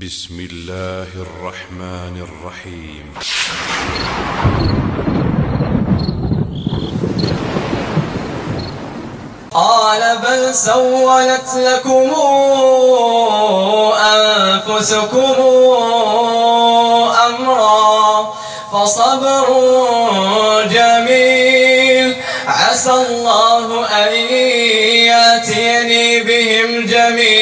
بسم الله الرحمن الرحيم. قال بل سولت لكم أنفسكم أمرا فصبر جميل. عسى الله أن يأتيني بهم جميعا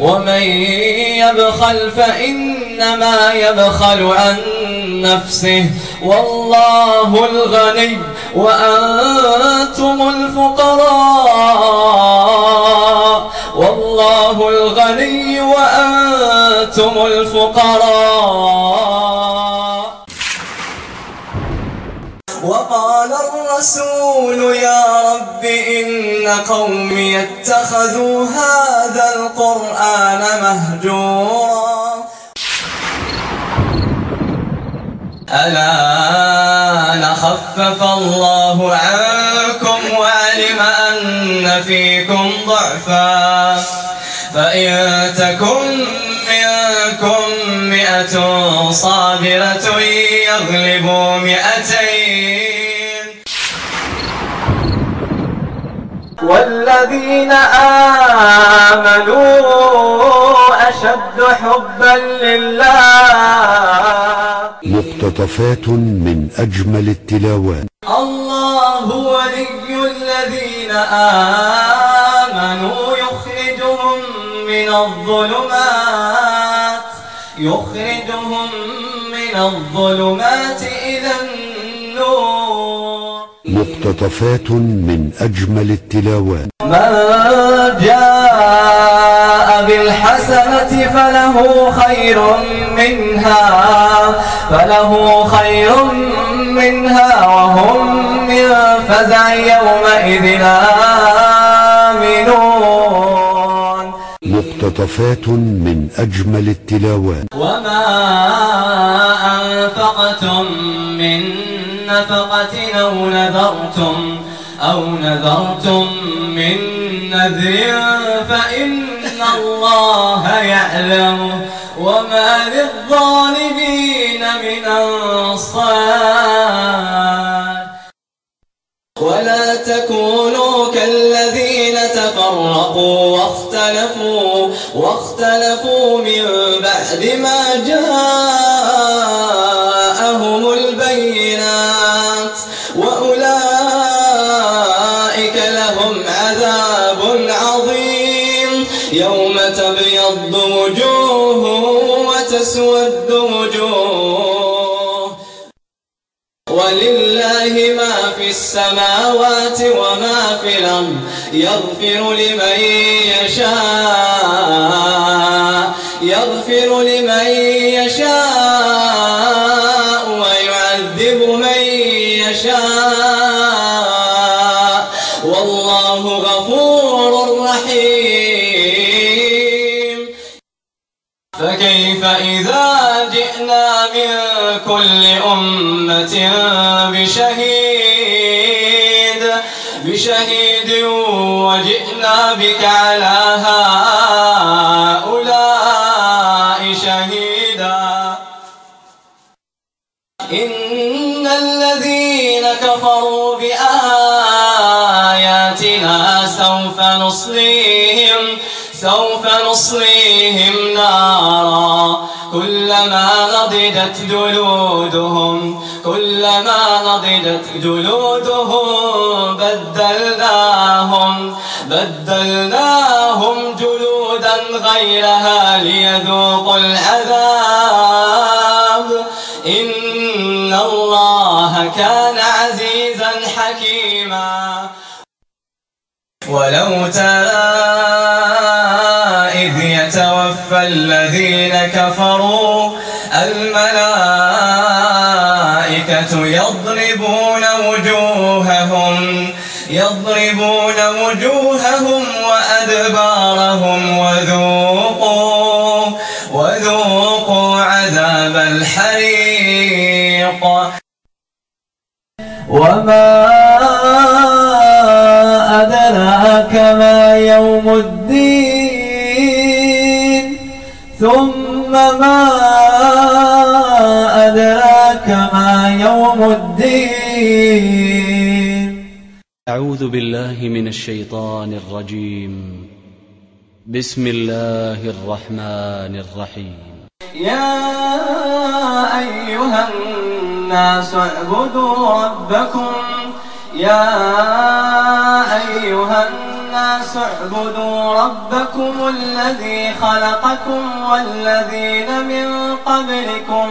ومن يبخل فإنما يبخل عن نفسه. والله الغني وأنتم الفقراء. والله الغني وأنتم الفقراء. وقال الرسول يا رب إن قومي اتخذوا هذا القرآن مهجورا. ألا خفف الله عنكم وعلم أن فيكم ضعفا. فإن تكن منكم مئة صابرة يغلبوا مئتين والذين آمنوا أشد حبا لله. مقتطفات من أجمل التلاوات. الله ولي الذين آمنوا يخرجهم من الظلمات. يخرجهم من الظلمات إلى النور. مقتطفات من أجمل التلاوات. من جاء بالحسنة فله خير منها فله خير منها وهم من فزع يومئذ آمنون. مقتطفات من أجمل التلاوات. وما أنفقتم من نفقة أو نذرتم أو نذرتم من نذر فإن الله يعلمه وما للظالمين من أنصار. ولا تكونوا كالذين تفرقوا واختلفوا واختلفوا من بعد ما جاءهم وتسود وجوه. ولله ما في السماوات وما في الأرض يغفر لمن يشاء يغفر لمن يشاء فكيف إذا جئنا من كل أمة بشهيد بشهيد وجئنا بك على هؤلاء شهيدا. إن الذين كفروا بآياتنا سوف نصليهم سوف نصليهم نارا كلما نضجت جلودهم كلما نضجت جلودهم بدلناهم بدلناهم جلودا غيرها ليذوقوا العذاب. إن الله كان عزيزا حكيما. ولو ترى إذ يتوفى الذين كفروا الملائكة يضربون وجوههم يضربون وجوههم وأدبارهم وذوقوا وذوقوا عذاب الحريق. وما أدراك ما يوم الدين ثم ما يوم الدين. أعوذ بالله من الشيطان الرجيم. بسم الله الرحمن الرحيم. يا أيها الناس اعبدوا ربكم. يا أيها الناس اعبدوا ربكم الذي خلقكم والذين من قبلكم.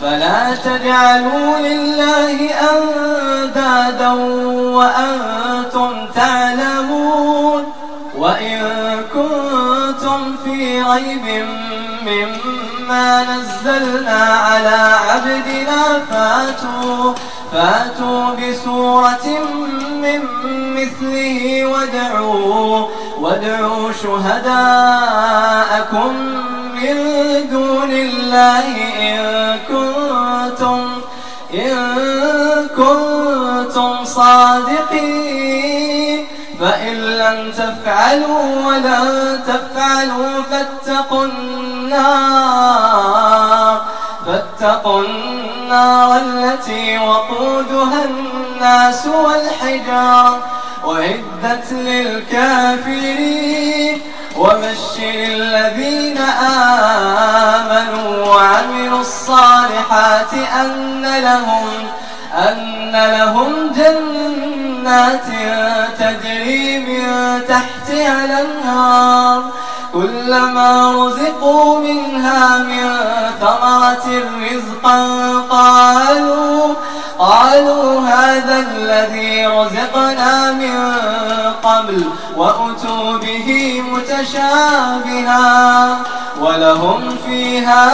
فلا تجعلوا لله أندادا وأنتم تعلمون وإن كنتم في ريب مما نزلنا على عبدنا فاتوا فاتوا بسورة من مثله وادعوا وادعوا شهداءكم من دون الله إن كنتم إن كنتم صادقين. فإن لم تفعلوا ولن تفعلوا فاتقوا النار فاتقوا النار التي وقودها الناس والحجار أعدت للكافرين. وبشر الذين آمنوا وعملوا الصالحات أن لهم أن لهم جنات تجري من تحتها الأنهار. كلما رزقوا منها من ثمرة رزقا قالوا قالوا هذا الذي رزقنا من قبل وأتوا به متشابها ولهم فيها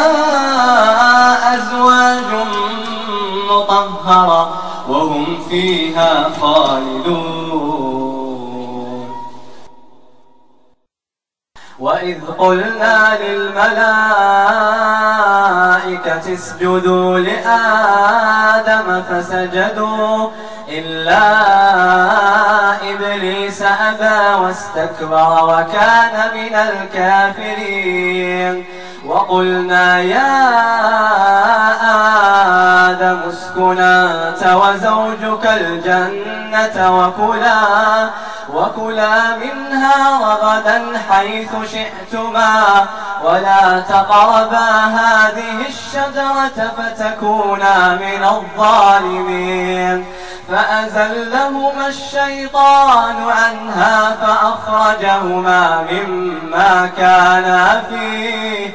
أزواج مطهرة وهم فيها خالدون. وإذ قلنا للملائكة اسجدوا لآدم فسجدوا إلا إبليس أبى واستكبر وكان من الكافرين. وقلنا يا آدم اسكن أنت وزوجك الجنة وكلا وكلا منها رغدا حيث شئتما ولا تقربا هذه الشجرة فتكونا من الظالمين. فأزلهما الشيطان عنها فأخرجهما مما كانا فيه.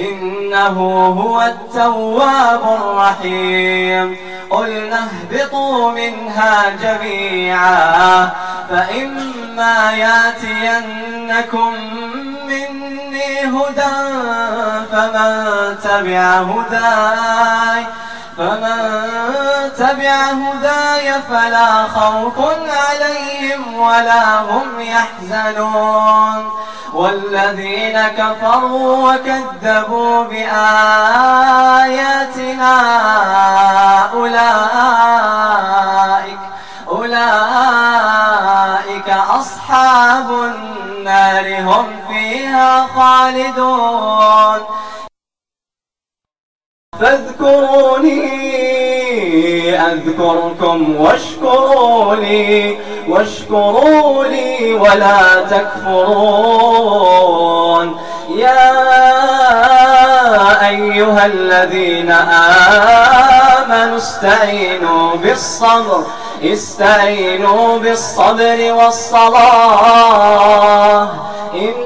إنه هو التواب الرحيم. قلنا اهبطوا منها جميعا فإما ياتينكم مني هدى فمن تبع هداي فمن تبع هداي فلا خوف عليهم ولا هم يحزنون. والذين كفروا وكذبوا بآياتنا أولئك أولئك أصحاب النار هم فيها خالدون. فاذكروني أذكركم واشكروا لي واشكروا لي ولا تكفرون. يا أيها الذين آمنوا استعينوا بالصبر استعينوا بالصبر والصلاة. إن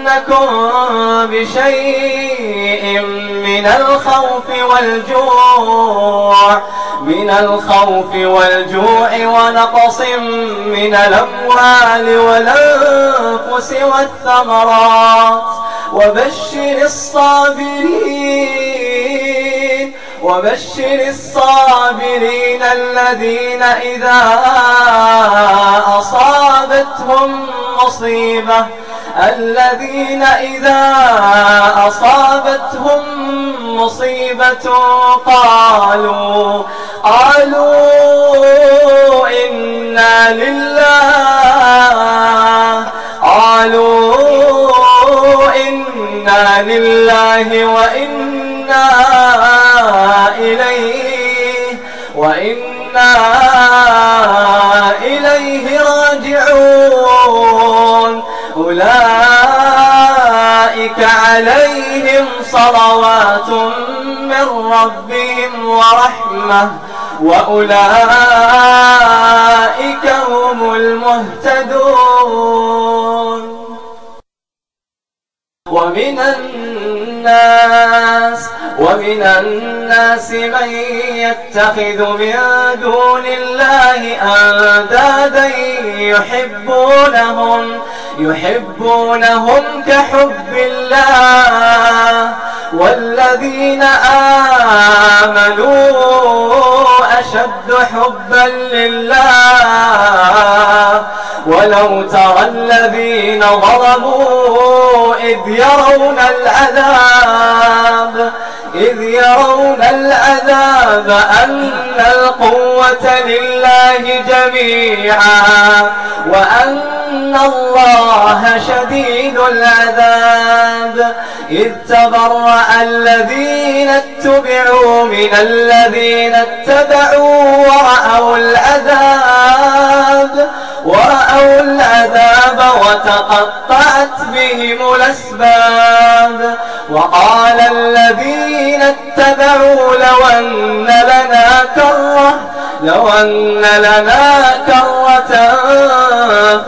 ولنبلونكم بشيء من الخوف والجوع من الخوف والجوع ونقص من الأموال والأنفس والثمرات. وبشر الصابرين وبشر الصابرين الذين إذا أصابتهم مصيبة الذين إذا أصابتهم مصيبة قالوا قالوا إنا لله قالوا إنا لله وإنا إليه وإنا إليه راجعون. أولئك عليهم صلوات من ربهم ورحمة وأولئك هم المهتدون. ومن الناس ومن الناس من يتخذ من دون الله أندادا يحبونهم. يحبونهم كحب الله والذين آمنوا أشد حبا لله ولو ترى الذين ظلموا إذ يرون العذاب إذ يرون العذاب أن القوة لله جميعا وأن الله شديد العذاب. إذ تبرأ الذين اتبعوا من الذين اتبعوا ورأوا العذاب. ورأوا العذاب وتقطعت بهم الأسباب. وقال الذين اتبعوا لو أن لنا كرة لو أن لنا كرة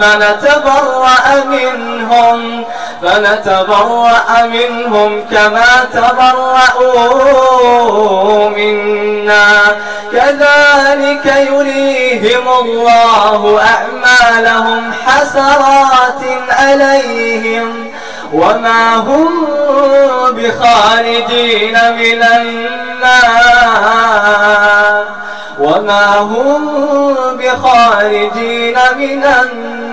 فنتبرأ منهم. فنتبرأ منهم كما تبرأوا منا. كذلك يريهم الله أعمالهم حسرات عليهم. وما هم بخارجين من النار. وما هم بخارجين من النار.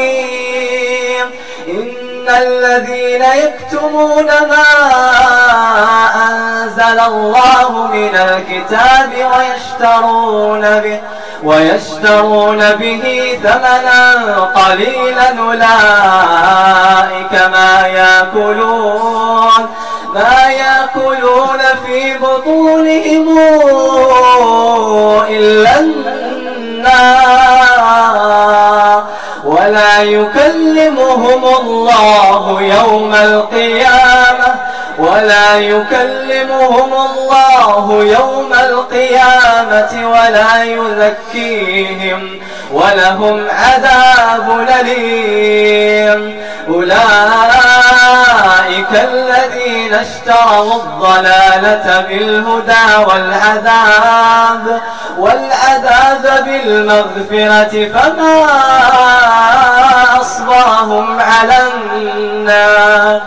الذين يكتمون ما أنزل الله من الكتاب ويشترون به ويشترون به ثمنا قليلا أولئك ما يأكلون ما يأكلون في بطونهم إلا النار ولا يكلمهم الله يوم القيامة ولا يكلمهم الله يوم القيامة ولا يزكيهم ولهم عذاب أليم. أولئك الذين اشتروا الضلالة بالهدى والعذاب والعذاب بالمغفرة فما أصبرهم على النار.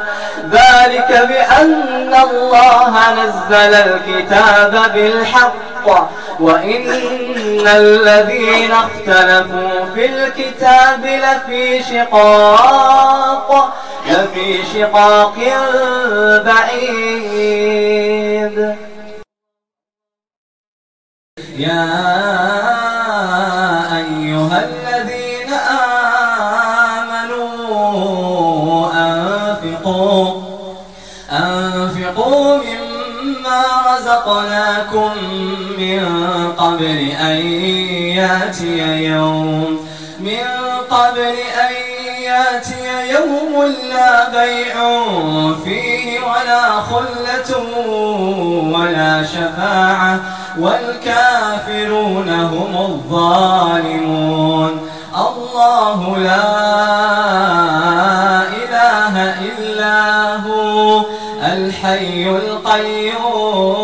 ذلك بأن الله نزل الكتاب بالحق. وإن الذين اختلفوا في الكتاب لفي شقاق لفي شقاق بعيد. يا أيها رزقناكم من قبل أن يأتي يوم. من قبل أن يأتي يوم لا بيع فيه ولا خلة ولا شفاعة والكافرون هم الظالمون. الله لا إله إلا هو الحي القيوم.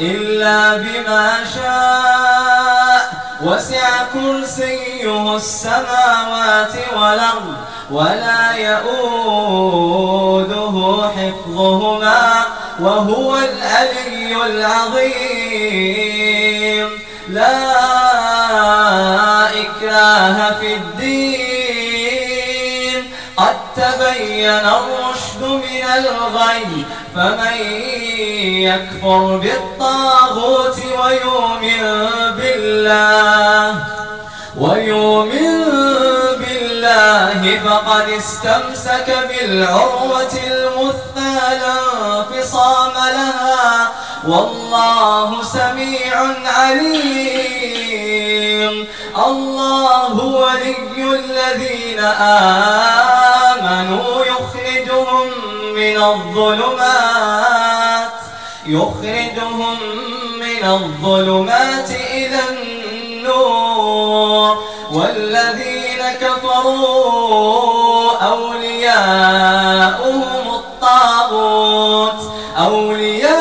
إلا بما شاء. وسع كرسيه السماوات والأرض ولا يؤوده حفظهما وهو العلي العظيم. لا إكراه في الدين. قد تبين الرشد من الغي فمن يكفر بالطاغوت ويؤمن بالله ويؤمن بالله فقد استمسك بالعروة المثقى لا انفصام لها. والله سميع عليم. الله ولي الذين آمنوا يخرجهم من الظلمات. يخرجهم من الظلمات إلى النور. والذين كفروا أولياؤهم الطاغوت. أولياؤهم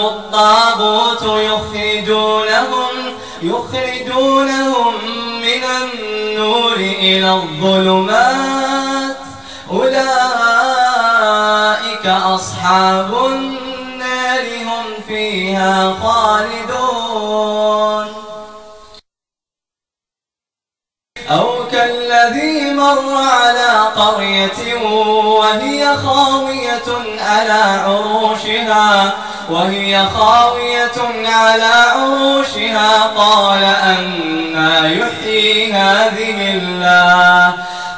الطاغوت يخرجونهم يخرجونهم من النور إلى الظلمات خالدون. أو كالذي مر على قرية وهي خاوية على عروشها وهي خاوية على عروشها قال أنا يحيي هذه الله.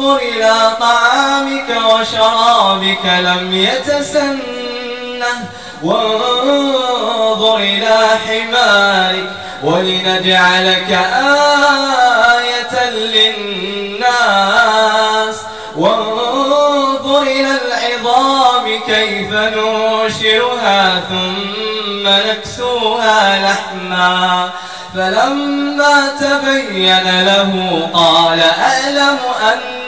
إلى طعامك وشرابك لم يتسنه. وانظر إلى حمارك ولنجعلك آية للناس. وانظر إلى العظام كيف فنوشرها ثم نكسوها لحما. فلما تبين له قال أعلم أن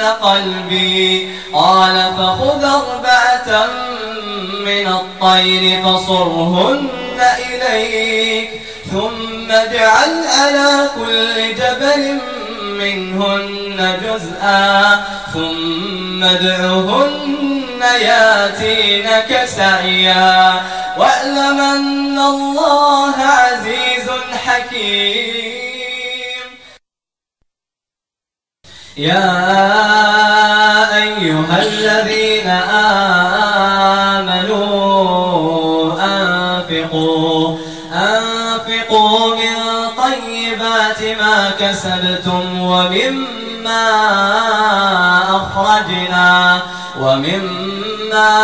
قلبي. قال فخذ أربعة من الطير فصرهن إليك ثم اجعل على كل جبل منهن جزءا ثم ادعهن ياتينك سعيا. واعلم أن الله عزيز حكيم. يا أيها الذين آمنوا أنفقوا أنفقوا من طيبات ما كسبتم ومما أخرجنا ومما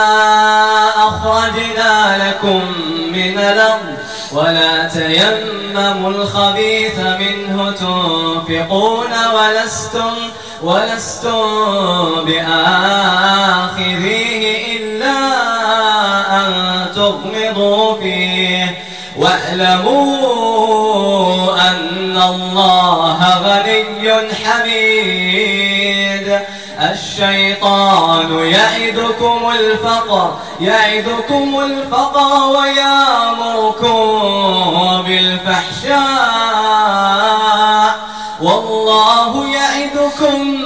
أخرجنا لكم من الأرض. ولا تيمموا الخبيث منه تنفقون ولستم ولستم بآخذيه إلا أن تغمضوا فيه. واعلموا أن الله غني حميد. الشيطان يعدكم الفقر يعدكم الفقر ويامركم بالفحشاء. والله يعدكم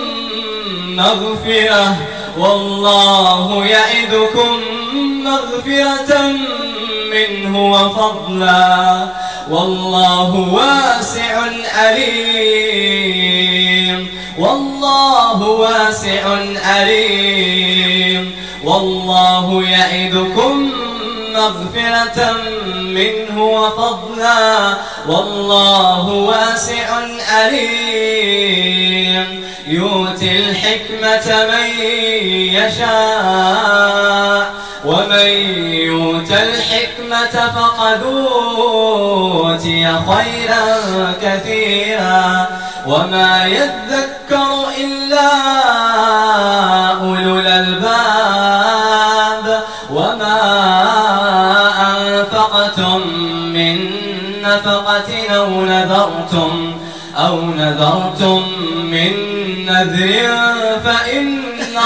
مغفرة والله يعدكم مغفرة منه وفضلا. والله واسع عليم والله واسع عليم والله يعدكم مغفرة منه وفضلا والله واسع عليم يؤتي الحكمة من يشاء ومن يؤت الحكمة فقد أوتي خيرا كثيرا. وما يذكر إلا نفقة أو نذرتم أو نذرتم من نذر فإن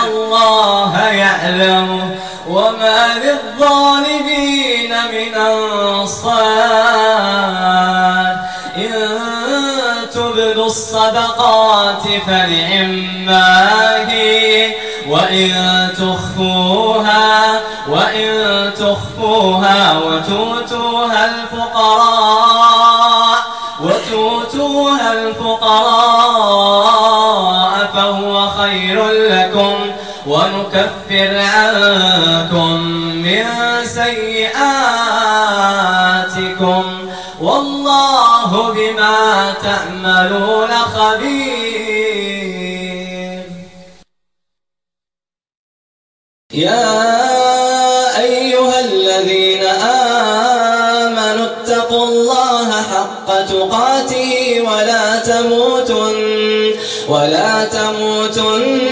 الله يعلمه وما للظالمين من أنصار. إن تبدوا الصدقات فنعما هي وإن ونكفر عنكم من سيئاتكم. والله بما تعملون خبير. يا أيها الذين آمنوا اتقوا الله حق تقاته ولا تموتن ولا تموتن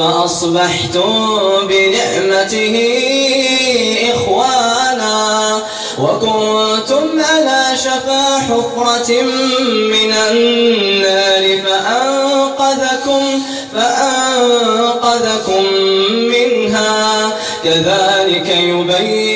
فأصبحتم بنعمته إخوانا وكنتم على شفا حفرة من النار فأنقذكم فأنقذكم منها. كذلك يبين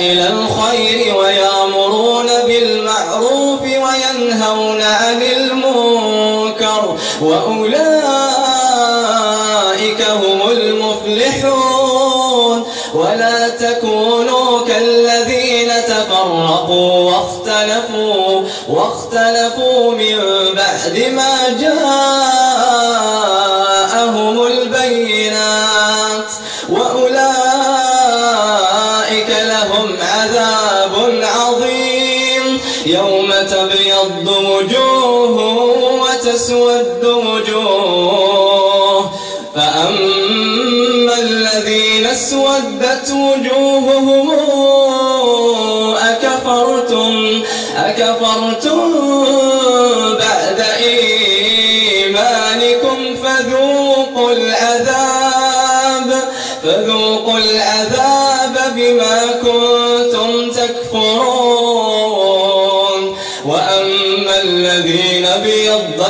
إلى الخير ويأمرون بالمعروف وينهون عن المنكر وأولئك هم المفلحون ولا تكونوا كالذين تفرقوا واختلفوا واختلفوا من بعد ما جاءهم وجوه وتسود وجوه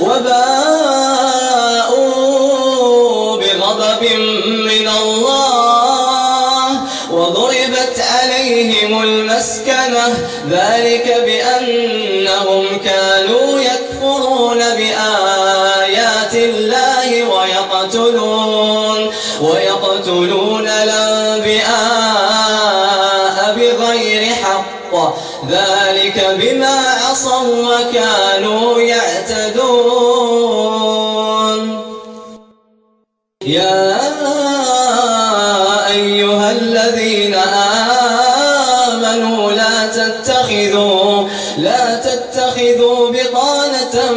وباءوا بغضب من الله وضربت عليهم المسكنة ذلك بأنهم كانوا يكفرون بآيات الله ويقتلون ويقتلون الأنبياء بغير حق ذلك بما عصوا وكانوا يا أيها الذين آمنوا لا تتخذوا لا تتخذوا بطانة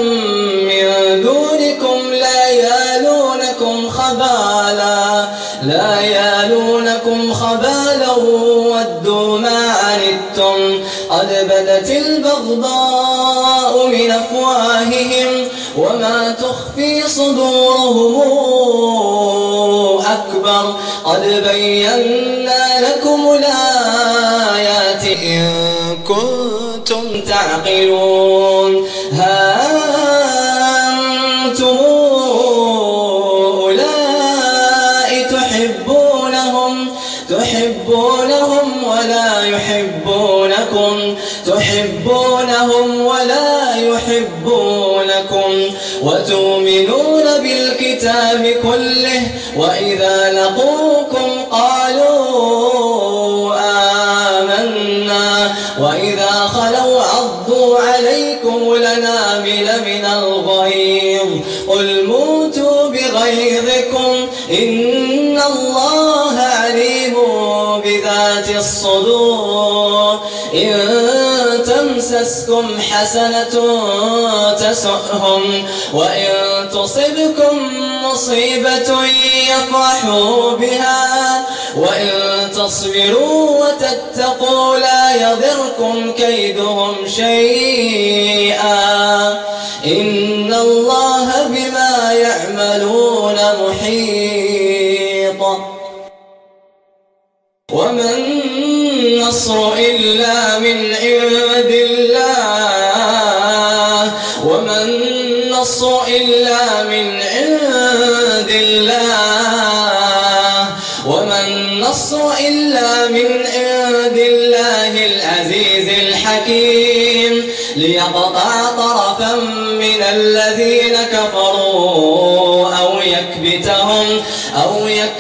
من دونكم لا يالونكم خبالا لا يالونكم خبالا ودوا ما عنتم. قد بدت البغضاء من أفواههم وما تخفي صدورهم. أكبر. قد بينا لكم الآيات إن كنتم تعقلون. ها أنتم أولئك تحبونهم تحبونهم ولا يحبونكم تحبونهم ولا يحبونكم. وتؤمنون بالكتاب كله وإذا لقوكم قالوا آمنا. وإذا خلوا عضوا عليكم الأنامل من الغيظ. قل موتوا بغيظكم. إن الله عليم بذات الصدور. إن تمسسكم حسنة تسؤهم. وإن تصبكم مصيبة يفرحوا بها. وإن تصبروا تتقوا لا يضركم كيدهم شيئا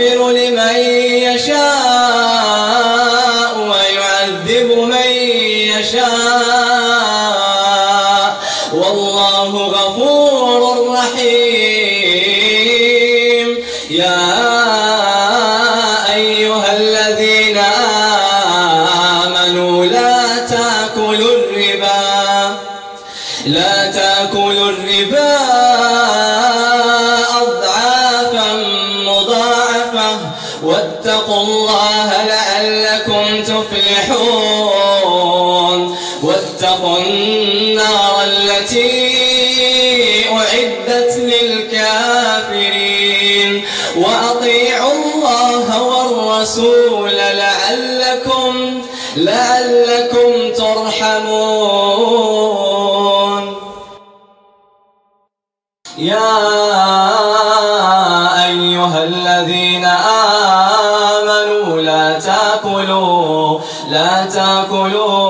يغفر لمن والرسول لعلكم لعلكم ترحمون. يا أيها الذين آمنوا لا تأكلوا لا تأكلوا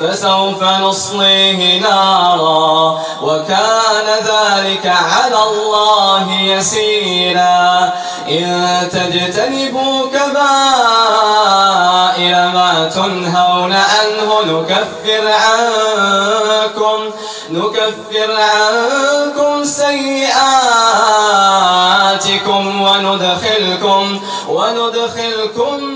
فسوف نصليه نارا وكان ذلك على الله يسيرا. إن تجتنبوا كبائر ما تنهون عنه نكفر عنكم نكفر عنكم سيئاتكم وندخلكم وندخلكم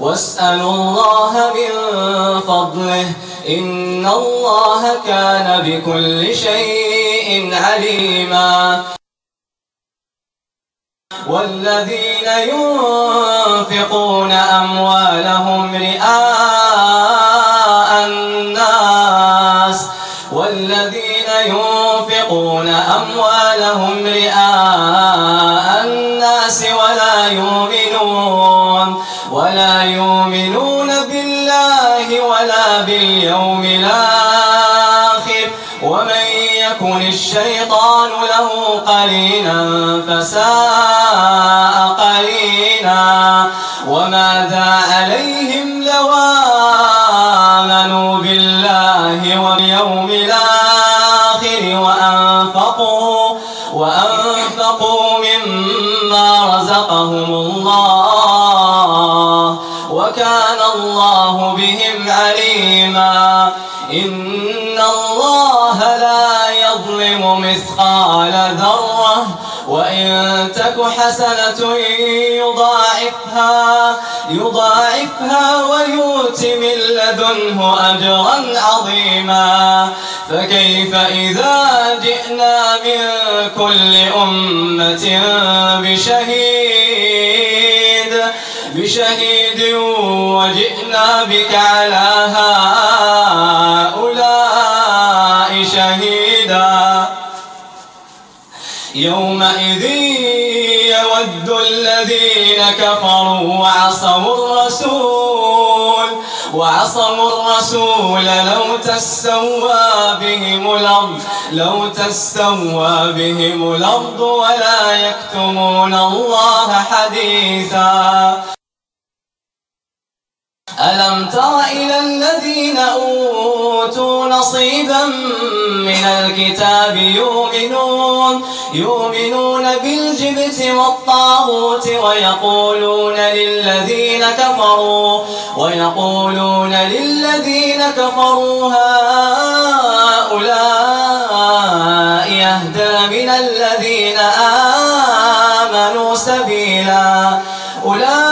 واسألوا الله من فضله إن الله كان بكل شيء عليما. والذين ينفقون أموالهم رئاء الناس والذين ينفقون أموالهم ولا باليوم الآخر ومن يكن الشيطان له قرينا فساء قرينا وماذا عليهم لو آمنوا بالله واليوم الآخر وأنفقوا وأنفقوا مما رزقهم عليما إن الله لا يظلم مثقال ذرة وإن تك حسنة يضاعفها يضاعفها ويؤت من لدنه أجرا عظيما فكيف إذا جئنا من كل أمة بشهيد بشهيد وجئنا بك على هؤلاء يومئذ يود الذين كفروا وعصوا الرسول وعصوا الرسول لو تستوى بهم الأرض لو تستوى بهم الأرض ولا يكتمون الله حديثا. ألم تر إلى الذين أوتوا نصيبا من الكتاب يؤمنون يؤمنون بالجبت والطاغوت ويقولون للذين كفروا ويقولون للذين كفروا هؤلاء يهدى من الذين آمنوا سبيلا أولئك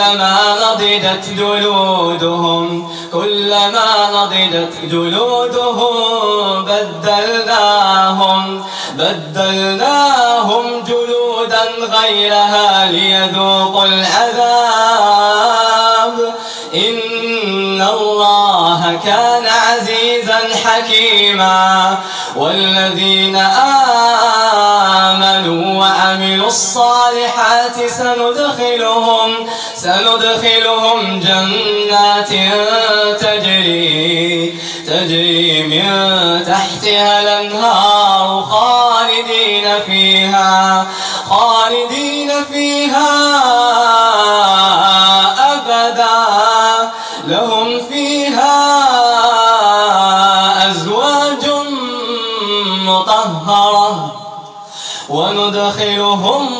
كلما نضجت جلودهم كلما نضجت جلودهم بدلناهم بدلناهم جلودا غيرها ليذوقوا العذاب. إن الله كان عزيزا حكيما. والذين آمنوا وعملوا الصالحات سندخلهم سندخلهم جنات تجري تجري من تحتها الأنهار خالدين فيها خالدين فيها أبدا. لهم فيها أزواج مطهرة. وندخلهم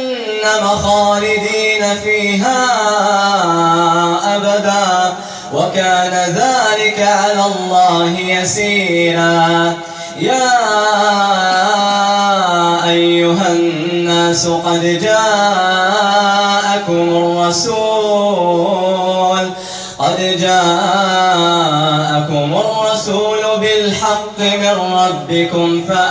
خالدين فيها أبدا. وكان ذلك على الله يسيرا. يا أيها الناس قد جاءكم الرسول. قد جاءكم الرسول بالحق من ربكم فآمنوا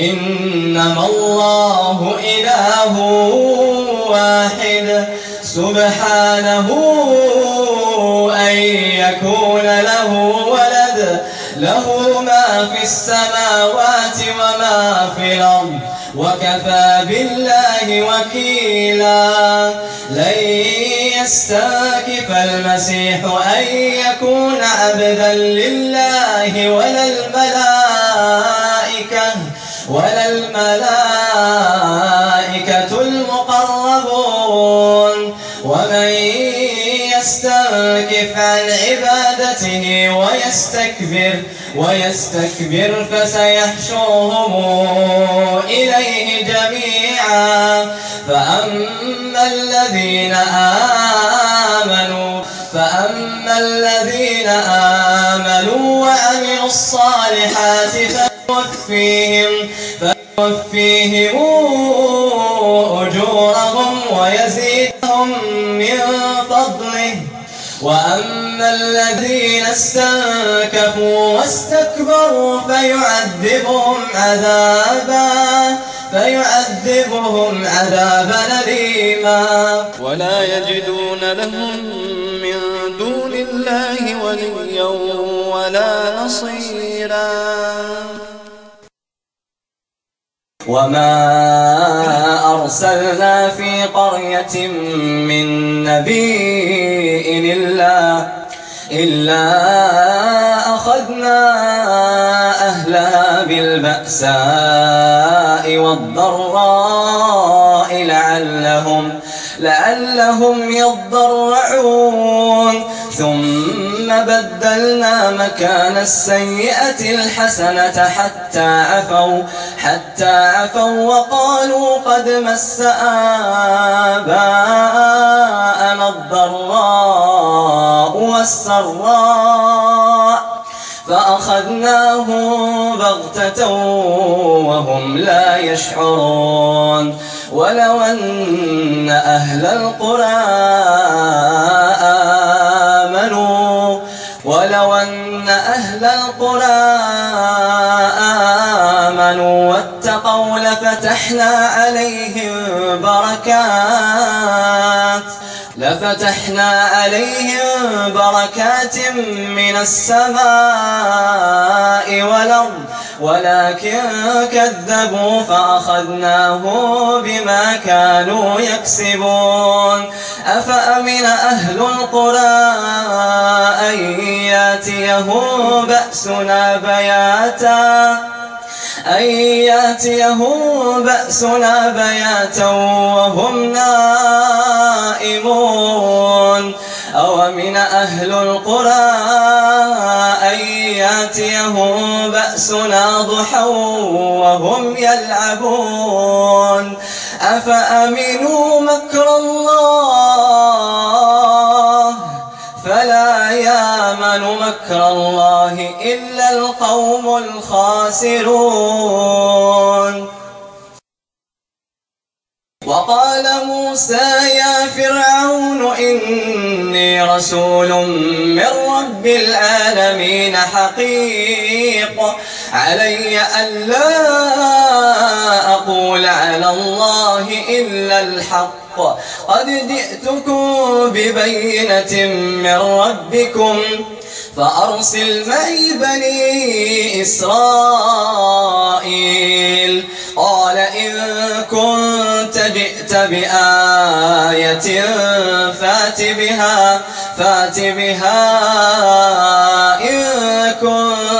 إنما الله إله واحد. سبحانه أن يكون له ولد. له ما في السماوات وما في الأرض. وكفى بالله وكيلا. لن يستنكف المسيح أن يكون عبدا لله ولا الملائكة. ولا الملائكة المقربون ومن يستنكف عن عبادته ويستكبر ويستكبر فسيحشرهم إليه جميعا فأما الذين آمنوا فأما الذين آمنوا وعملوا الصالحات فيوفيهم فيوفيهم أجورهم ويزيدهم من فضله. وأما الذين استنكفوا واستكبروا فيعذبهم عذابا فيعذبهم عذابا أليما. ولا يجدون لهم من دون الله وليا ولا نصيرا. وما أرسلنا في قرية من نبي إلا إلا أخذنا أهلها بالبأساء والضراء لعلهم لعلهم يضرعون ثم بدلنا مكان السيئة الحسنة حتى عفوا حتى عفوا وقالوا قد مس آباءنا الضراء والسراء فأخذناهم بغتة وهم لا يشعرون. ولو أن أهل القرى ولو أن أهل القرى آمنوا واتقوا لفتحنا عليهم بركات. لفتحنا عليهم بركات من السماء والأرض ولكن كذبوا فأخذناهم بما كانوا يكسبون. أفأمن أهل القرى أن ياتيهم بأسنا بياتا؟ أن يأتيهم بأسنا بياتا وهم نائمون. أو من أهل القرى أن يأتيهم بأسنا ضحى وهم يلعبون. أفأمنوا مكر الله؟ فلا يامن مكر الله. إلا القوم الخاسرون. وقال موسى يا فرعون إني رسول من رب العالمين حقيق. علي ألا أقول على الله إلا الحق. قد جئتكم ببينة من ربكم. فأرسل معي بني إسرائيل. قال إن كنت جئت بآية فات بها فات بها إن كنت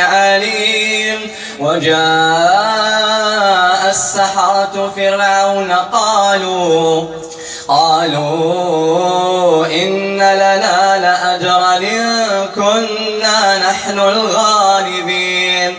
عليم وجاء السحرة فرعون قالوا قالوا إن لنا لأجرا إن كنا نحن الغالبين.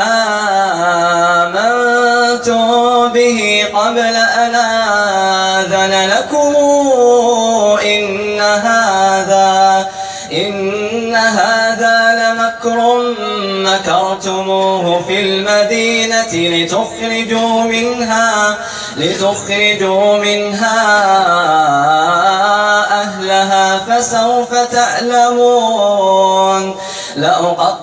لتخرجوا منها لتخرجوا منها أهلها فسوف تعلمون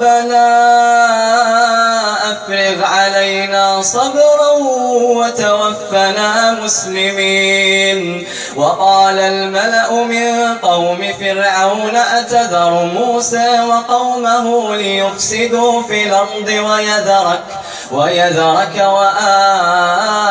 ربنا أفرغ علينا صبرا وتوفنا مسلمين. وقال الملأ من قوم فرعون أتذر موسى وقومه ليفسدوا في الأرض ويذرك ويذرك وآلهتك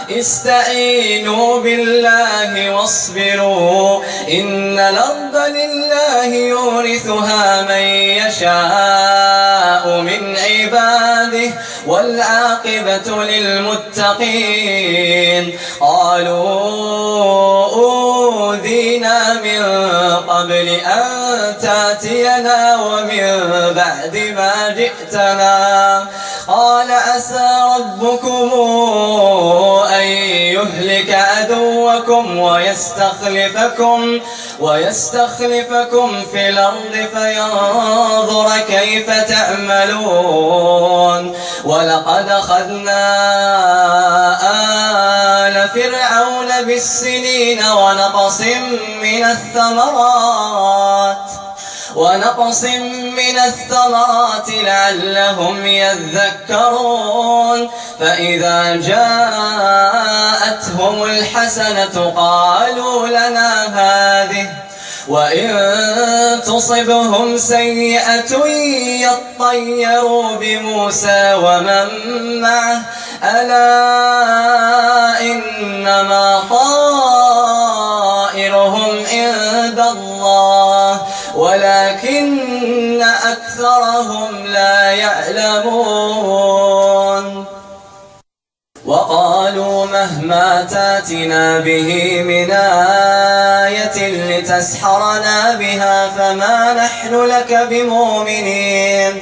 استعينوا بالله واصبروا إن الأرض لله يورثها من يشاء من عباده والعاقبة للمتقين. قالوا أوذينا من قبل أن تأتينا ومن بعد ما جئتنا. قال عسى ربكم عدوكم ويستخلفكم ويستخلفكم في الأرض فينظر كيف تعملون ولقد أخذنا آل فرعون بالسنين ونقص من الثمرات. ونقص من الثمرات لعلهم يذكرون. فإذا جاءتهم الحسنة قالوا لنا هذه وإن تصبهم سيئة يطيروا بموسى ومن معه. ألا إنما طائرهم عند الله. ولكن أكثرهم لا يعلمون. وقالوا مهما تاتنا به من آية لتسحرنا بها فما نحن لك بمؤمنين.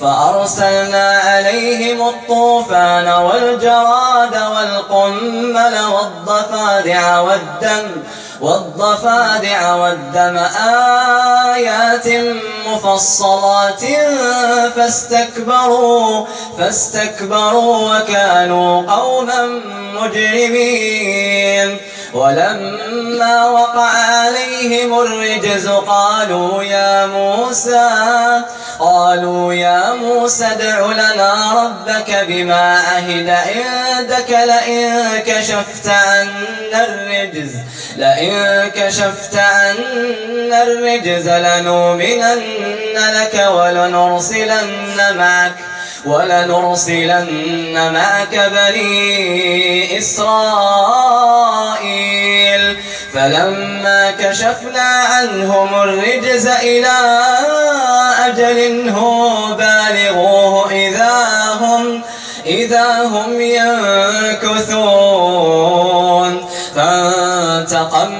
فأرسلنا عليهم الطوفان والجراد والقمل والضفادع والدم والضفادع والدم آيات مفصلات فاستكبروا فاستكبروا وكانوا قوما مجرمين. ولما وقع عليهم الرجز قالوا يا موسى قالوا يا موسى ادع لنا ربك بما عهد عندك لئن كشفت عنا الرجز لئن كشفت عنا الرجز لنؤمنن لك ولنرسلن معك ولنرسلن معك بني إسرائيل. فلما كشفنا عنهم الرجز إلى أجل هم بالغوه إذا هم إذا هم ينكثون. فانتقمنا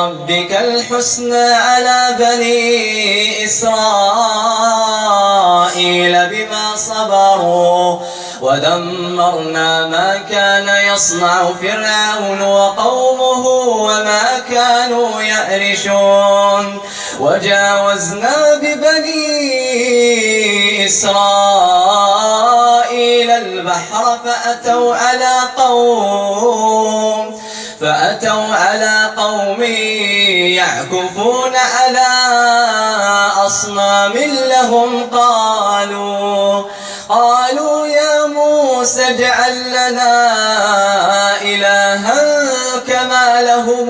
ربك الحسنى على بني إسرائيل بما صبروا ودمرنا ما كان يصنع فرعون وقومه وما كانوا يعرشون وجاوزنا ببني إسرائيل البحر فأتوا على قوم فأتوا على قوم يعكفون على أصنام لهم قالوا قالوا يا موسى اجعل لنا إلها كما لهم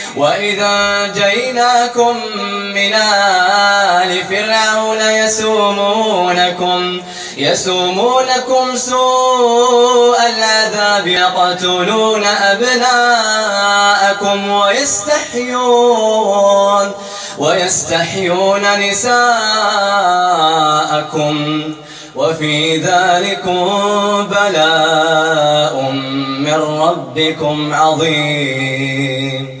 وإذا جيناكم من آل فرعون يسومونكم يسومونكم سوء العذاب يقتلون أبناءكم ويستحيون ويستحيون نساءكم وفي ذلكم بلاء من ربكم عظيم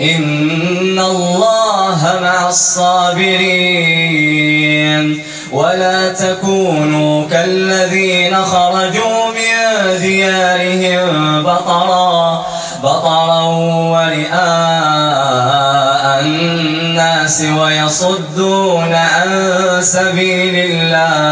إن الله مع الصابرين. ولا تكونوا كالذين خرجوا من ديارهم بطرا بطرا ورئاء الناس ويصدون عن سبيل الله.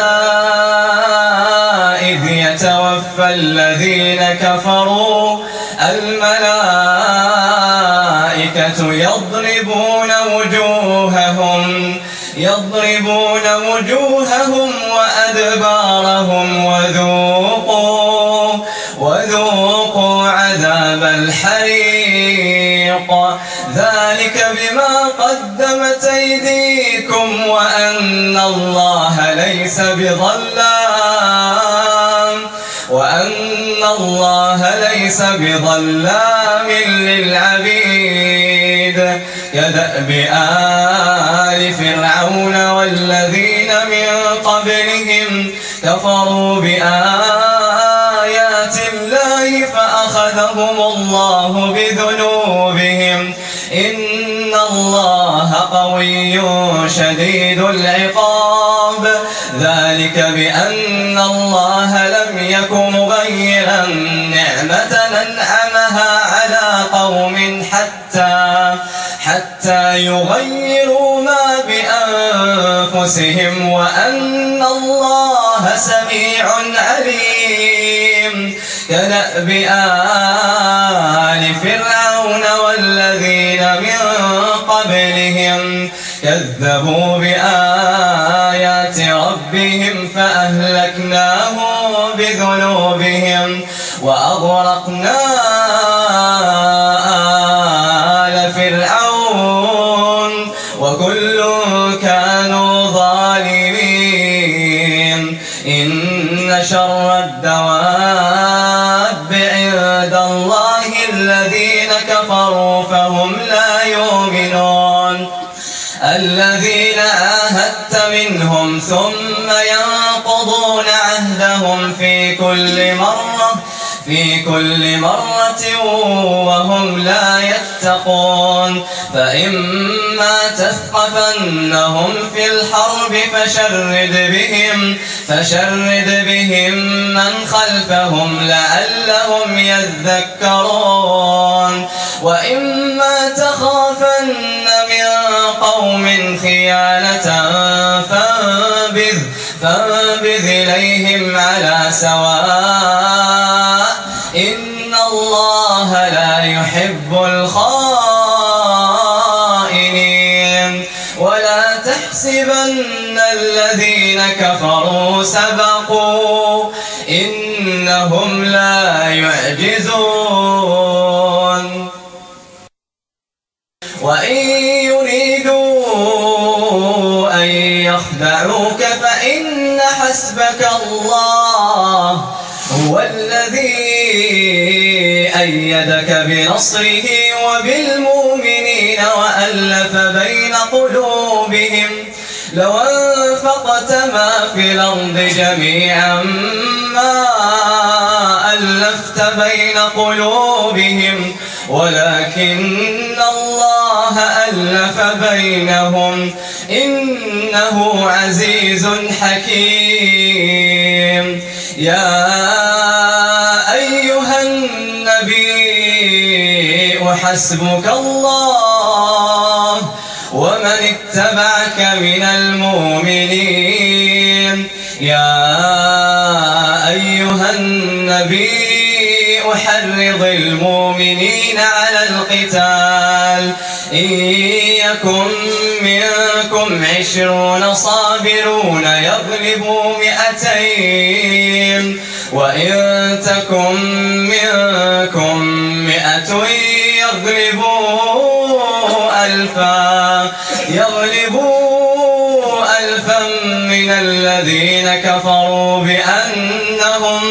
الذين كفروا الملائكة يضربون وجوههم يضربون وجوههم وأدبارهم وذوقوا وذوقوا عذاب الحريق. ذلك بما قدمت أيديكم وأن الله ليس بظلام. الله ليس بظلام للعبيد. كدأب آل فرعون والذين من قبلهم كفروا بآيات الله فأخذهم الله بذنوبهم. إن الله قوي شديد العقاب. ذلك بأن الله أنعمها على قوم حتى حتى يغيروا ما بأنفسهم وأن الله سميع عليم. كدأب آل فرعون والذين من قبلهم كذبوا بآيات ربهم فأهلكناهم بذنوبهم. وأغرقنا آل فرعون وكل كانوا ظالمين. إن شر الدواب عند الله الذين كفروا فهم لا يؤمنون. الذين عاهدت منهم ثم كل مرة وهم لا يتقون فإما تثقفنهم في الحرب فشرد بهم فشرد بهم من خلفهم لعلهم يذكرون. وإما تخافن من قوم خيانة فانبذ فانبذ إليهم على سواء الله لا يحب الخائنين. ولا تحسبن الذين كفروا سبقوا. إنهم لا يعجزون. وإن يريدوا أن يخدعوك فإن حسبك الله. أيدك بنصره وبالمؤمنين وألف بين قلوبهم. لو أنفقت ما في الأرض جميعا ما ألفت بين قلوبهم ولكن الله ألف بينهم. إنه عزيز حكيم. حسبك الله ومن اتبعك من المؤمنين. يا أيها النبي أحرض المؤمنين على القتال. إن يكن منكم عشرون صابرون يغلبوا مئتين. وإن تكن كفروا بأنهم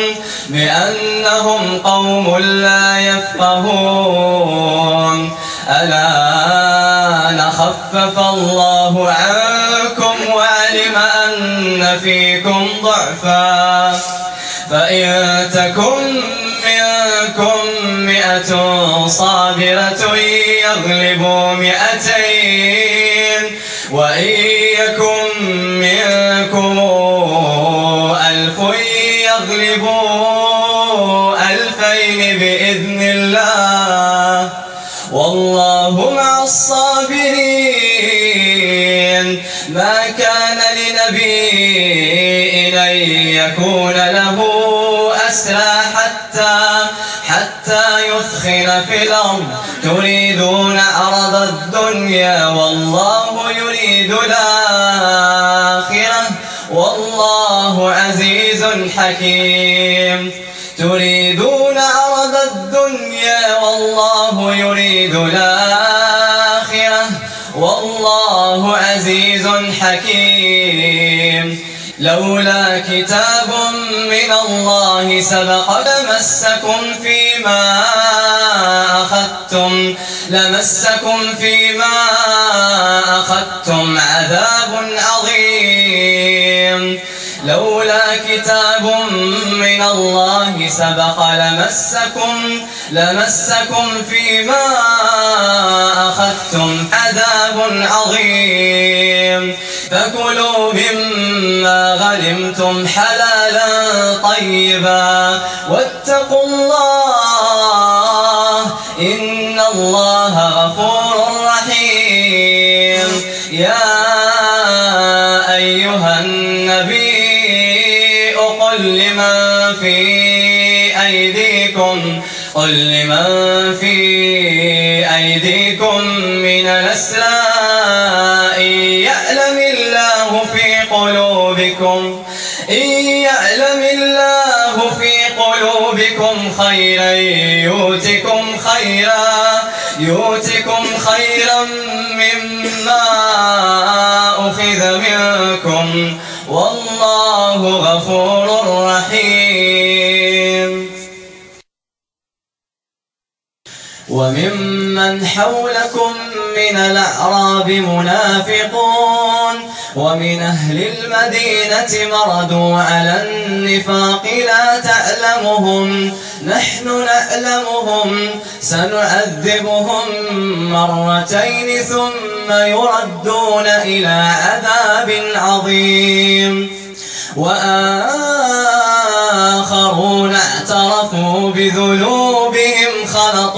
بأنهم قوم لا يفقهون. ألا نخفف الله يكون له أسرى حتى حتى يثخن في الأرض. تريدون عرض الدنيا والله يريد الآخرة. والله عزيز حكيم. تريدون عرض الدنيا والله يريد الآخرة. والله عزيز حكيم. لولا كتاب من الله سبق لمسكم فيما أخذتم لمسكم فيما أخذتم عذاب عظيم لولا كتاب الله سبق لمسكم لمسكم فيما أخذتم عذاب عظيم. فكلوا مما غنمتم حلالا طيبا. واتقوا الله إن الله قل لمن في أيديكم من الأسراء يعلم الله في قلوبكم إن يعلم الله في قلوبكم خيرا يؤتكم خيرا يؤتكم خيرا مما أخذ منكم. والله غفور وممن حولكم من الأعراب منافقون ومن أهل المدينة مردوا على النفاق لا تعلمهم نحن نعلمهم سنعذبهم مرتين ثم يردون إلى عذاب عظيم. وآخرون اعترفوا بذنوبهم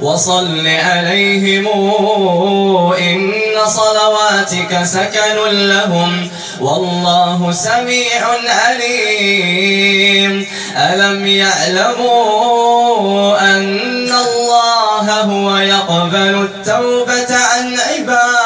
وصل عليهم إن صلواتك سكن لهم والله سميع عليم. ألم يعلموا أن الله هو يقبل التوبة عن عباده؟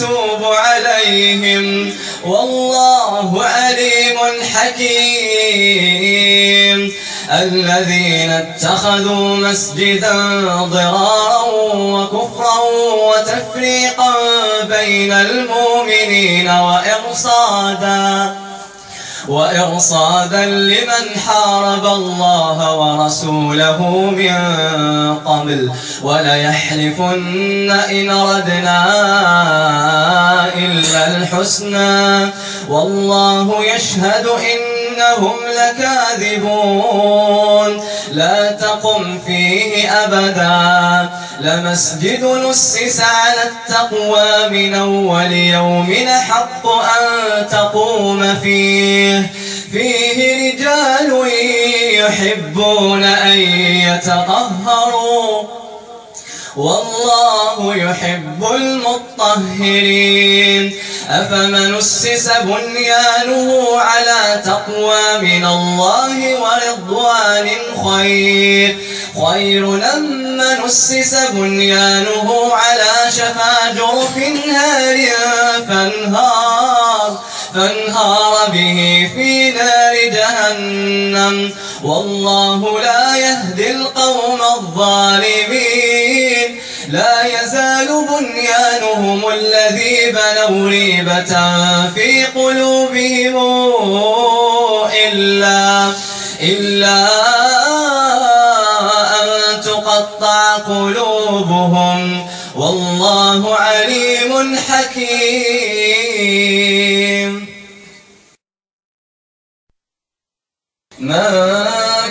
يتوب عليهم. والله عليم حكيم. الذين اتخذوا مسجدا ضرارا وكفرا وتفريقا بين المؤمنين وإرصادا وإرصادا لمن حارب الله ورسوله من قبل. وليحلفن إن ردنا إلا الحسنى. والله يشهد إنهم لكاذبون. لا تقم فيه أبدا. لمسجد نسس على التقوى من أول يوم حق أن تقوم فيه. فيه رجال يحبون أن يتطهروا. والله يحب المطهرين. أفمن أسس بنيانه على تقوى من الله ورضوان خير. خير لما أسس بنيانه على شفا جرف هار فانهار. فانهار به في نار جهنم. والله لا يهدي القوم الظالمين. لا يزال بنيانهم الذي بنوا ريبة في قلوبهم إلا إلا أن تقطع قلوبهم. والله عليم حكيم.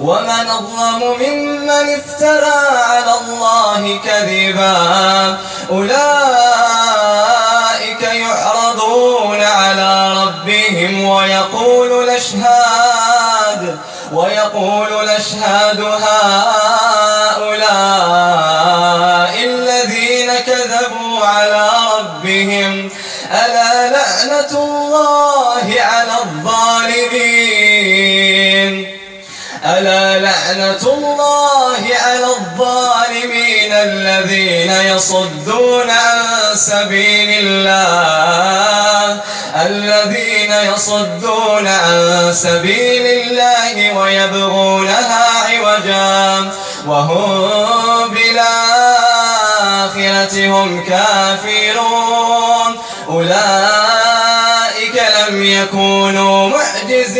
ومن أظلم ممن افترى على الله كذبا أولئك يعرضون على ربهم ويقول الأشهاد ويقول الأشهاد هؤلاء لعنة الله على الظالمين الذين يصدون عن سبيل الله الذين يصدون عن سبيل الله ويبغونها عوجا وهم بالآخرة هم كافرون. أولئك لم يكونوا معجزين.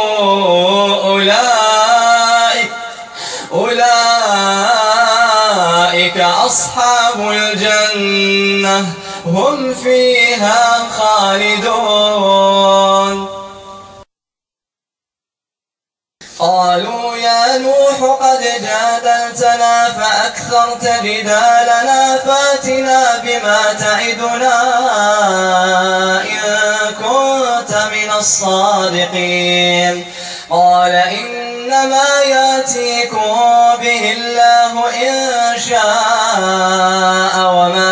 هم فيها خالدون. قالوا يا نوح قد جادلتنا فأكثرت جدالنا فاتنا بما تعدنا إن كنت من الصادقين. قال إنما يأتيكم به الله إن شاء وما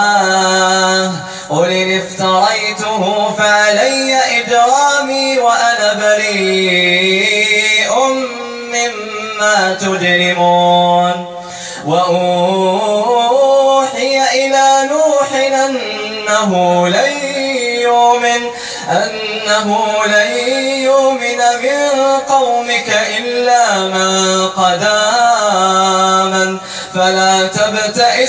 بريء مما تجرمون. وأوحي إلى نوح أنه لن يؤمن أنه لن يؤمن من قومك إلا من قد آمن. فلا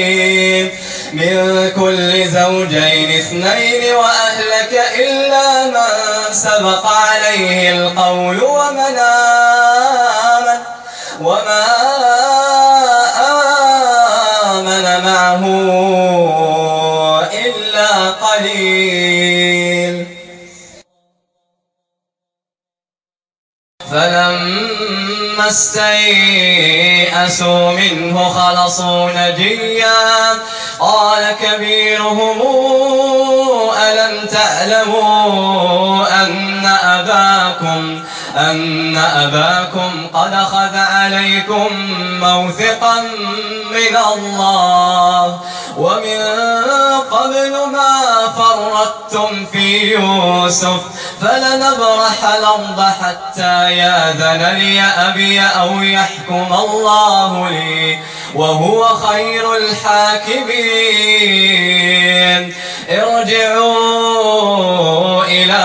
اثنين من كل زوجين اثنين وأهلك إلا من سبق عليه القول ومن آمن وما آمن معه إلا قليل. فلما استيئسوا منه خلصوا نجيا. قال كبيرهم ألم تعلموا أن أباكم أن أباكم قد أخذ عليكم موثقا من الله ومن قبل ما فرطتم في يوسف فلنبرح الأرض حتى ياذن لي أبي أو يحكم الله لي وهو خير الحاكمين. ارجعوا إلى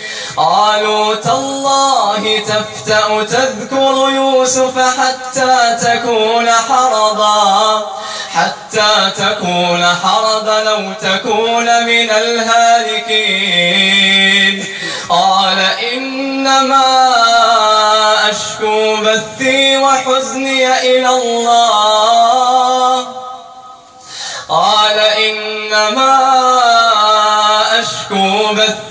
قالوا تالله تفتأ تذكر يوسف حتى تكون حرضا حتى تكون حرضا أو تكون من الهالكين. قال إنما أشكو بثي وحزني إلى الله. قال إنما أشكو بثي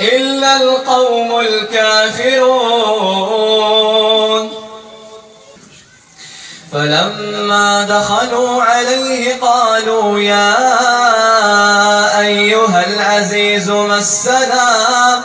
إلا القوم الكافرون. فلما دخلوا عليه قالوا يا أيها العزيز مسنا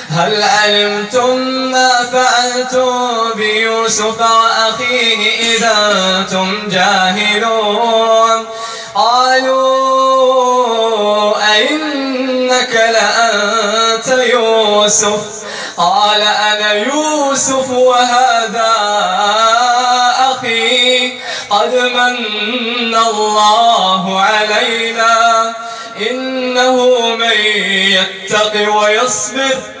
هل علمتم ما فعلتم بيوسف وأخيه إذا أنتم جاهلون؟ قالوا أئنك لأنت يوسف؟ قال أنا يوسف وهذا أخي قد من الله علينا. إنه من يتق ويصبر.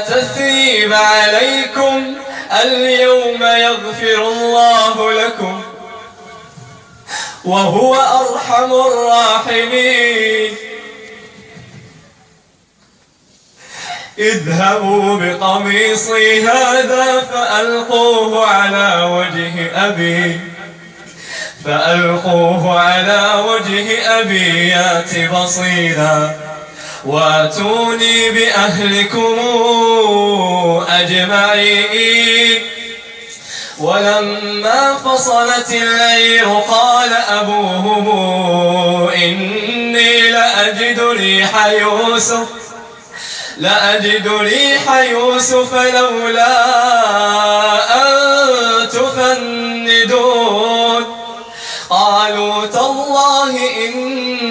تثريب عليكم اليوم يغفر الله لكم وهو أرحم الراحمين. اذهبوا بقميصي هذا فألقوه على وجه أبي فألقوه على وجه أبي يات بصيرا. واتوني بأهلكم أجمعين. ولما فصلت العير قال أبوهم إني لأجد ريح يوسف لأجد ريح يوسف لولا أن تفندون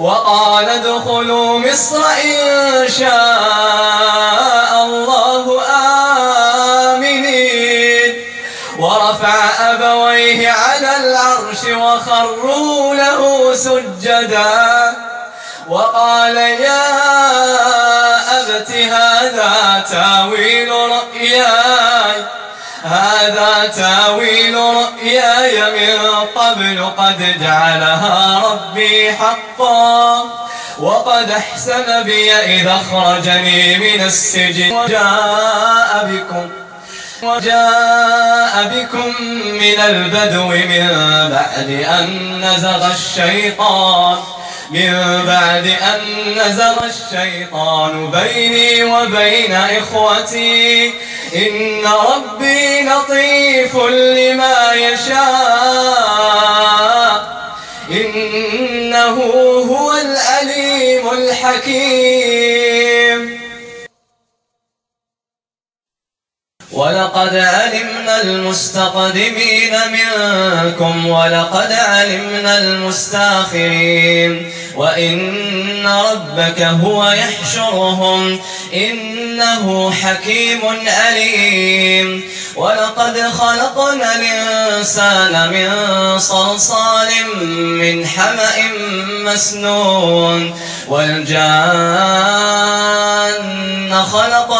وقال ادخلوا مصر إن شاء الله آمنين. ورفع أبويه على العرش وخروا له سجدا. وقال يا أبت هذا تاويل رؤياك هذا تاويل رؤياي من قبل قد جعلها ربي حقا. وقد أحسن بي إذا أخرجني من السجن. وجاء بكم وجاء بكم من البدو من بعد أن نزغ الشيطان. من بعد أن نزغ الشيطان بيني وبين إخوتي إن ربي لطيف لما يشاء إنه هو الأليم الحكيم. ولقد علمنا المستقدمين منكم ولقد علمنا المستاخرين. وإن ربك هو يحشرهم إنه حكيم أليم. ولقد خلقنا الإنسان من صلصال من حمأ مسنون والجان خلقناه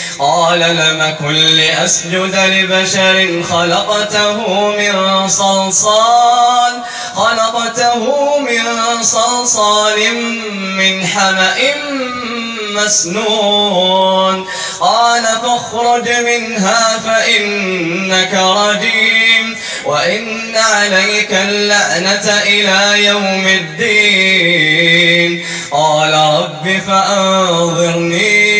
قال لم كن لأسجد لبشر خلقته من صلصال خلقته من صلصال من حمأ مسنون. قال فاخرج منها فإنك رجيم وإن عليك اللعنة إلى يوم الدين. قال رب فأنظرني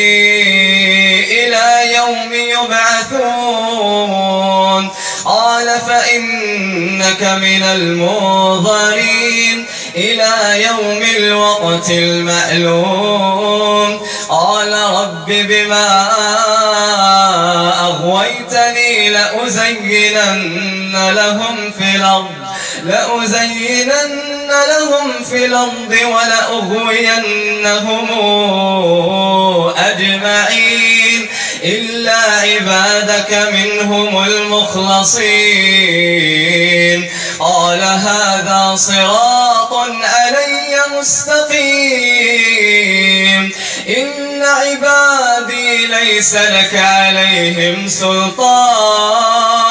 فإنك من المنظرين إلى يوم الوقت المعلوم قال رب بما أغويتني لأزينن لهم في الأرض لأزينن لهم في الأرض ولأغوينهم أجمعين. إلا عبادك منهم المخلصين. قال هذا صراط علي مستقيم. إن عبادي ليس لك عليهم سلطان.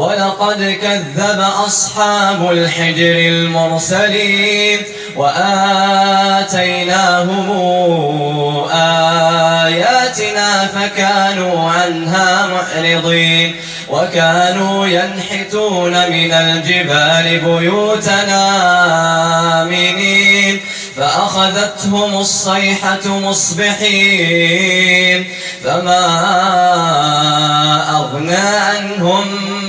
ولقد كذب أصحاب الحجر المرسلين وآتيناهم آياتنا فكانوا عنها معرضين وكانوا ينحتون من الجبال بيوتنا آمنين فأخذتهم الصيحة مصبحين فما أغنى عنهم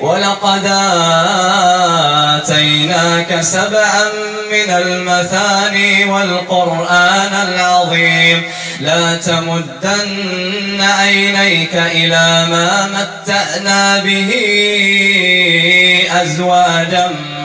ولقد آتيناك سبعا من المثاني والقرآن العظيم. لا تمدن عينيك إلى ما متأنا به أزواجا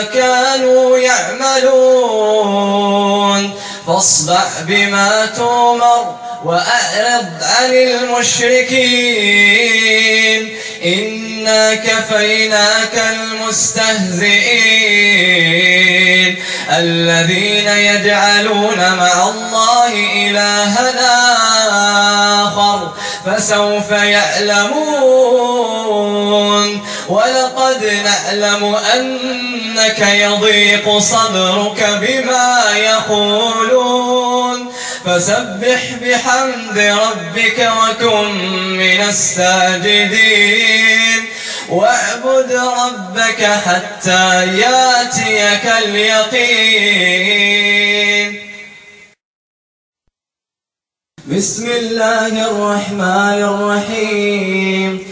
كانوا يعملون. فاصدع بما تؤمر وأعرض عن المشركين. إنا كفيناك المستهزئين. الذين يجعلون مع الله إلهنا آخر. فسوف يعلمون. ولقد نعلم أنك يضيق صدرك بما يقولون. فسبح بحمد ربك وكن من الساجدين. واعبد ربك حتى ياتيك اليقين. بسم الله الرحمن الرحيم.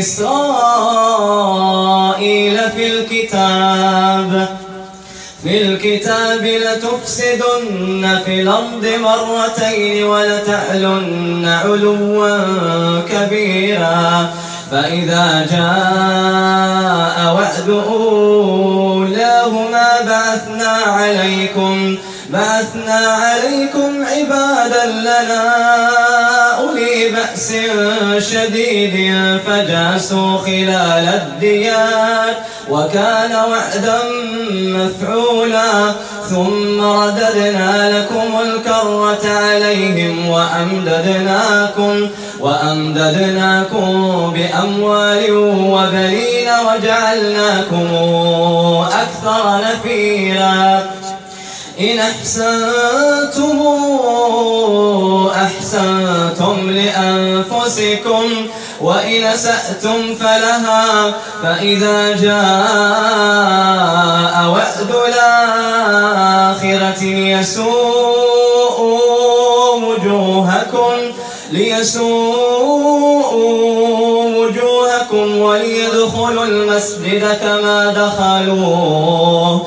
إسرائيل في الكتاب في الكتاب لتفسدن في الأرض مرتين ولتعلن علوا كبيرا. فإذا جاء وعد أولاهما بعثنا عليكم بعثنا عليكم عبادا لنا. بأس شديد فجاسوا خلال الديار وكان وعدا مفعولا ثم رددنا لكم الكرة عليهم وأمددناكم وأمددناكم بأموال وبنين وجعلناكم أكثر نفيرا إن أحسنتم أحسنتم لأنفسكم وإن سأتم فلها فإذا جاء وعد الآخرة ليسوءوا وجوهكم ليسوءوا وجوهكم وليدخلوا المسجد كما دخلوه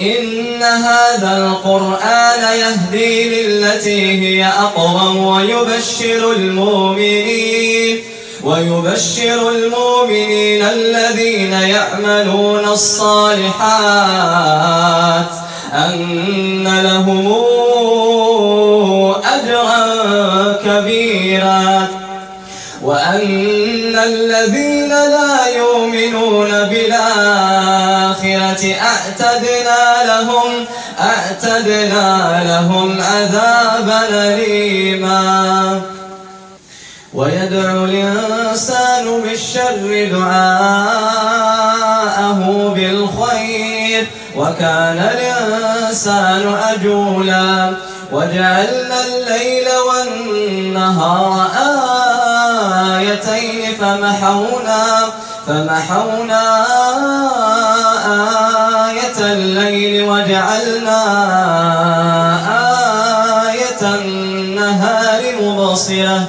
إن هذا القرآن يهدي للتي هي أقوم ويبشر المؤمنين ويبشر المؤمنين الذين يعملون الصالحات أن لهم أجرا كبيرا وأن الذين لا يؤمنون بالآخرة أعتدنا لهم أعتدنا لهم عذابا أليما. ويدعو الإنسان بالشر دعاءه بالخير وكان الإنسان عجولا. وجعلنا الليل والنهار آيتين فمحونا فمحونا آية الليل وجعلنا آية النهار مبصرة.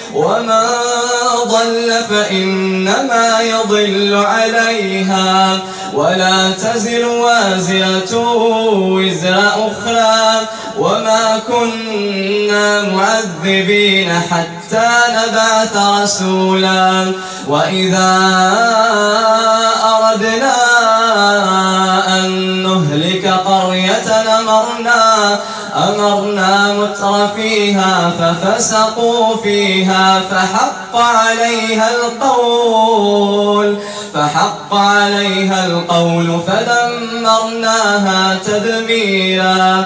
ومن ضل فإنما يضل عليها ولا تزر وازرة وزر أخرى وما كنا معذبين حتى نبعث رسولا وإذا أردنا أن نهلك قرية أمرنا أمرنا متر فيها ففسقوا فيها فحق عليها القول فحق عليها القول فدمرناها تدميرا.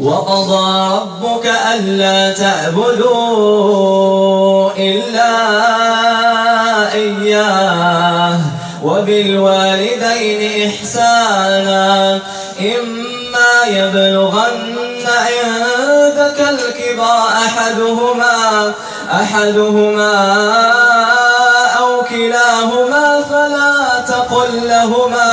وقضى ربك ألا تعبدوا إلا إياه وبالوالدين إحسانا إما يبلغن عندك الكبر أحدهما أحدهما أو كلاهما فلا تقل لهما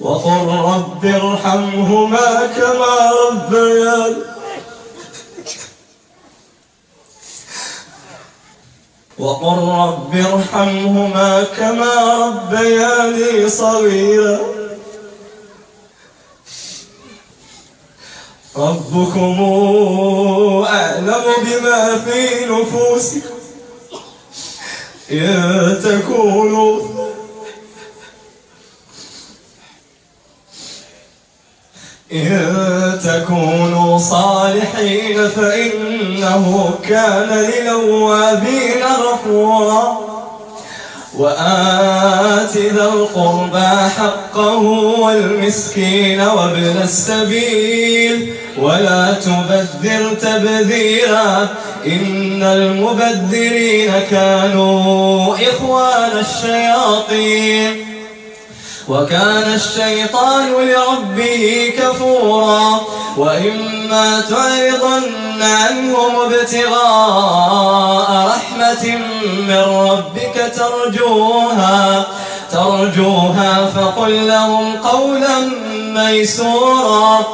وقل رب ارحمهما كما ربيان. وقل رب ارحمهما كما ربياني صغيرا. ربكم أعلم بما في نفوسكم. إن تكونوا إن تكونوا صالحين فإنه كان للوابين غفورا وآت ذا القربى حقه والمسكين وابن السبيل ولا تبذر تبذيرا. إن المبذرين كانوا إخوان الشياطين. وكان الشيطان لربه كفورا وإما تعرضن عنهم ابتغاء رحمة من ربك ترجوها ترجوها فقل لهم قولا ميسورا.